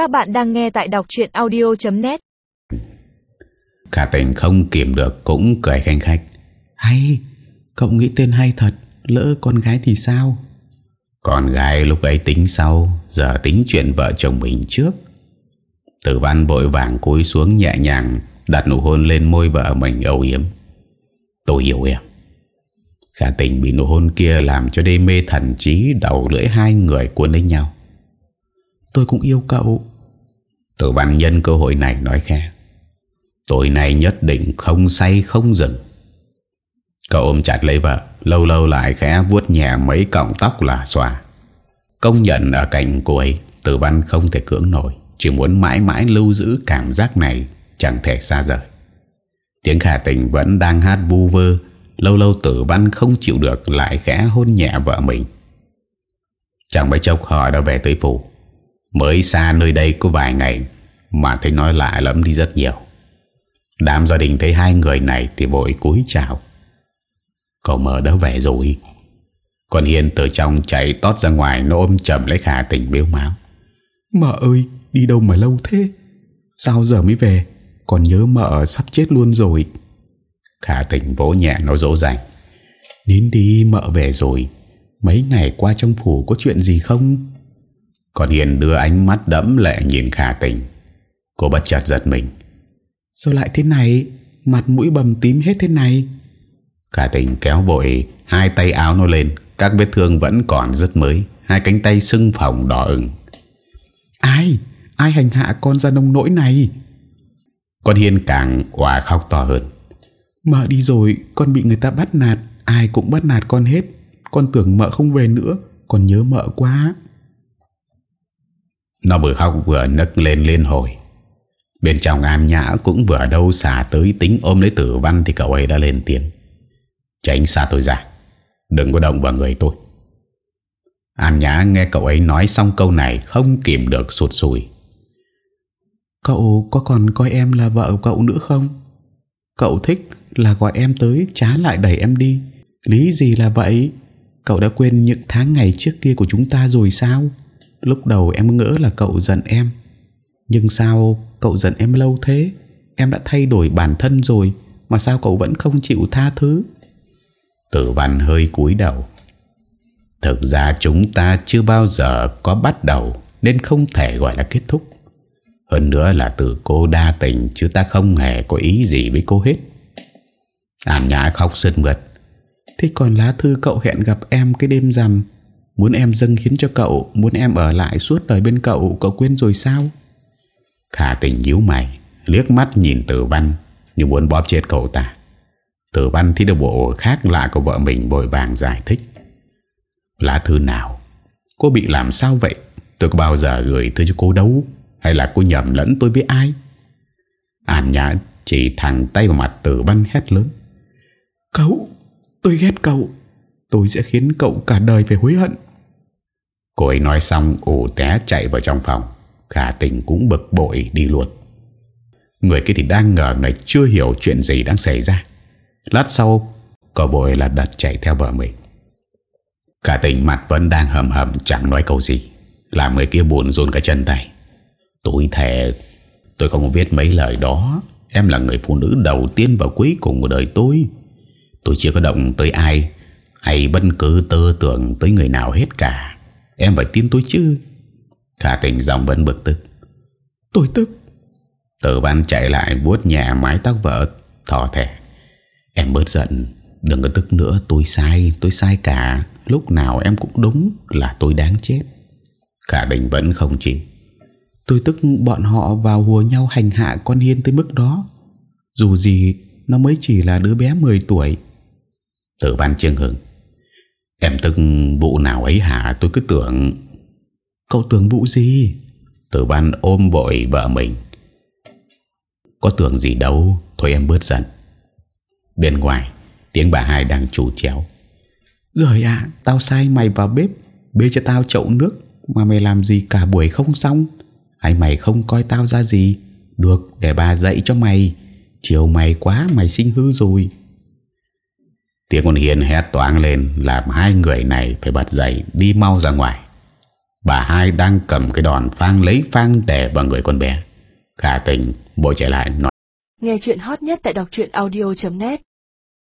Các bạn đang nghe tại đọc chuyện audio.net Cả tình không kìm được cũng cười khanh khách. Hay Cậu nghĩ tên hay thật Lỡ con gái thì sao? Con gái lúc ấy tính sau Giờ tính chuyện vợ chồng mình trước. Tử văn vội vàng cúi xuống nhẹ nhàng Đặt nụ hôn lên môi vợ mình âu yếm. Tôi yêu em. Khả tình bị nụ hôn kia làm cho đê mê thần trí đầu lưỡi hai người cuốn lấy nhau. Tôi cũng yêu cậu. Tử văn nhân cơ hội này nói khe. Tối nay nhất định không say không dừng. Cậu ôm chặt lấy vợ, lâu lâu lại khẽ vuốt nhẹ mấy cọng tóc là xòa. Công nhận ở cạnh cô ấy, tử văn không thể cưỡng nổi, chỉ muốn mãi mãi lưu giữ cảm giác này, chẳng thể xa rời. Tiếng khả tình vẫn đang hát vu vơ Lâu lâu tử văn không chịu được Lại khẽ hôn nhẹ vợ mình Chẳng mấy chốc họ đã về tới phủ Mới xa nơi đây có vài ngày Mà thấy nói lạ lắm đi rất nhiều. Đám gia đình thấy hai người này Thì vội cúi chào. Cậu mờ đã về rồi Còn Hiền từ trong chạy tót ra ngoài Nó ôm chầm lấy khả tình biếu máu. Mợ ơi đi đâu mà lâu thế? Sao giờ mới về? Còn nhớ mợ sắp chết luôn rồi. Khả tình vỗ nhẹ nó dỗ dành. Nín đi mợ về rồi. Mấy ngày qua trong phủ có chuyện gì không Còn Hiền đưa ánh mắt đẫm lệ nhìn khả tình. Cô bất chợt giật mình. Sao lại thế này? Mặt mũi bầm tím hết thế này. Khả tình kéo vội Hai tay áo nó lên. Các vết thương vẫn còn rất mới. Hai cánh tay sưng phồng đỏ ửng. Ai? Ai hành hạ con ra nông nỗi này? Con Hiên càng hòa khóc to hơn. Mợ đi rồi Con bị người ta bắt nạt. Ai cũng bắt nạt con hết. Con tưởng mợ không về nữa. Con nhớ mợ quá nó vừa khóc vừa nấc lên lên hồi Bên trong An Nhã cũng vừa đâu xả tới tính ôm lấy tử văn Thì cậu ấy đã lên tiếng Tránh xa tôi ra, Đừng có động vào người tôi An Nhã nghe cậu ấy nói xong câu này Không kìm được sụt sùi Cậu có còn coi em là vợ cậu nữa không? Cậu thích là gọi em tới Chá lại đẩy em đi Lý gì là vậy? Cậu đã quên những tháng ngày trước kia của chúng ta rồi sao? Lúc đầu em ngỡ là cậu giận em. Nhưng sao cậu giận em lâu thế? Em đã thay đổi bản thân rồi Mà sao cậu vẫn không chịu tha thứ? Tử văn hơi cúi đầu. Thực ra chúng ta chưa bao giờ có bắt đầu Nên không thể gọi là kết thúc. Hơn nữa là từ cô đa tình Chứ ta không hề có ý gì với cô hết. An Nhã khóc sứt mượt Thế còn lá thư cậu hẹn gặp em cái đêm rằm Muốn em dâng khiến cho cậu, Muốn em ở lại suốt đời bên cậu Cậu quên rồi sao? Khả tình nhíu mày, Liếc mắt nhìn tử văn, Như muốn bóp chết cậu ta. Tử văn thì được bộ khác lạ của vợ mình bồi vàng giải thích. Lá thư nào? Cô bị làm sao vậy? Tôi có bao giờ gửi thư cho cô đâu? Hay là cô nhầm lẫn tôi với ai? An Nhã chỉ thẳng tay vào mặt tử văn hét lớn. Cậu, Tôi ghét cậu. Tôi sẽ khiến cậu cả đời phải hối hận. Cô ấy nói xong ủ té chạy vào trong phòng. Khả tình cũng bực bội đi luôn. Người kia thì đang ngờ người chưa hiểu chuyện gì đang xảy ra. Lát sau, Cậu bội là đặt chạy theo vợ mình. Khả tình mặt vẫn đang hầm hầm, chẳng nói câu gì. Làm người kia buồn run cả chân tay. Tôi thề, Tôi không viết mấy lời đó. Em là người phụ nữ đầu tiên và cuối cùng của đời tôi. Tôi chưa có động tới ai, Hay bất cứ tư tưởng tới người nào hết cả. Em phải tin tôi chứ. Khả tình giọng vẫn bực tức. Tôi tức. Tử văn chạy lại vuốt nhẹ mái tóc vợ Thỏ thẻ. Em bớt giận Đừng có tức nữa tôi sai Tôi sai cả. Lúc nào em cũng đúng là tôi đáng chết. Khả tình vẫn không chịu. Tôi tức bọn họ vào hùa nhau hành hạ con Hiên tới mức đó. Dù gì Nó mới chỉ là đứa bé 10 tuổi. Tử văn trương hưng Em tức vụ nào ấy hả? Tôi cứ tưởng, Cậu tưởng vụ gì? Tử văn ôm bội vợ mình. Có tưởng gì đâu, Thôi em bớt giận. Bên ngoài, Tiếng bà hai đang chủ chéo. Rồi ạ, Tao sai mày vào bếp, Bê cho tao chậu nước, Mà mày làm gì cả buổi không xong? Hay mày không coi tao ra gì? Được, để bà dạy cho mày. Chiều mày quá, mày sinh hư rồi. Tiếng con Hiền hét toáng lên Làm hai người này phải bật dậy Đi mau ra ngoài. Bà hai đang cầm cái đòn phang lấy phang đè vào người con bé. Khả tình bội chạy lại nói, Nghe chuyện hot nhất tại đọc audio.net